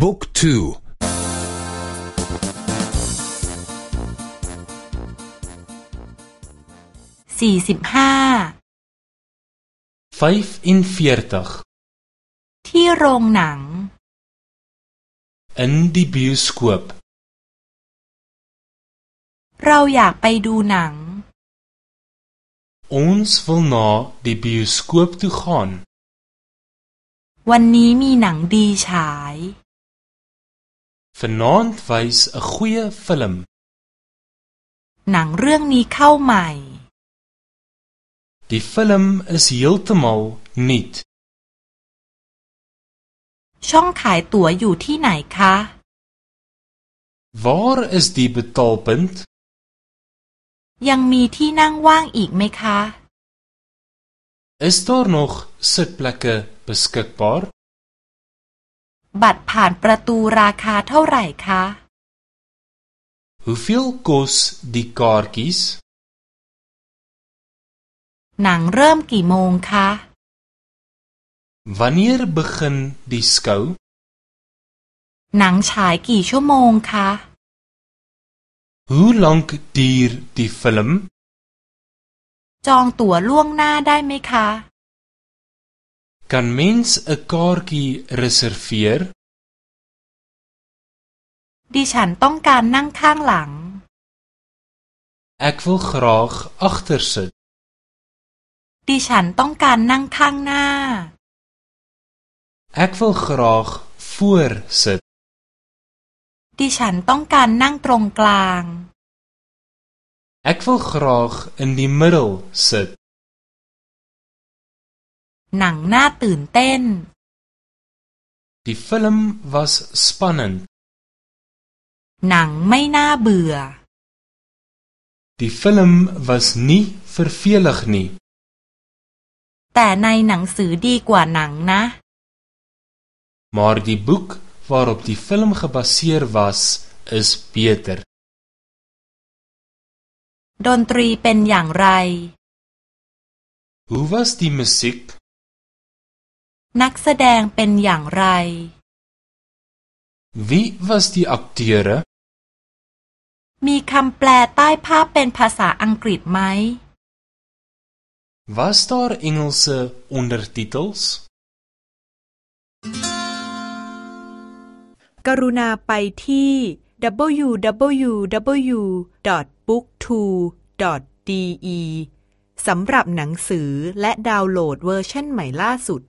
บุ๊กทูสี่สิบห้าที่โรงหนัง in die bioscoop เราอยากไปดูหนัง ons wil na die bioscoop toe gaan วันนี้มีหนังดีฉาย Vanaand wys 'n goeie film หนังเรื่องนี้เข้าใหม่ Die film is heeltemal nuut ช่องขายตั๋วอยู่ที่ไหนคะ Waar is die betaalpunt ยังมีที่นั่งว่างอีกไหมคะ Is daar nog sitplekke beskikbaar บัตรผ่านประตูราคาเท่าไหร่คะ Hoeveel kos die kaartjies หนังเริ่มกี่โมงคะ Wanneer begin die skou หนังฉายกี่ชั่วโมงคะ Hoe lank duur die film จองตั๋วล่วงหน้าได้ไหมคะ Kan mens 'n kaartjie reserveer ดิฉันต้องการนั่งข้างหลัง Ek wil graag agter sit ดิฉันต้องการนั่งข้างหน้า Ek wil graag voor sit ดิฉันต้องการนั่งตรงกลาง Ek wil graag in die middel sit หนังน่าตื่นเต้น Die film was spannend หนังไม่น่าเบื่อ Die film was nie vervelig nie แต่ในหนังสือดีกว่าหนังนะ Maar die boek waarop die film gebaseer was is beter ดนตรีเป็นอย่างไร Hoe was die musiek นักแสดงเป็นอย่างไร Wie was die akteure มีคำแปลใต้ภาพเป็นภาษาอังกฤษไหม Was daar Engelse ondertitels กรุณาไปที่ www.booktwo.de สำหรับหนังสือและดาวน์โหลดเวอร์ชันใหม่ล่าสุด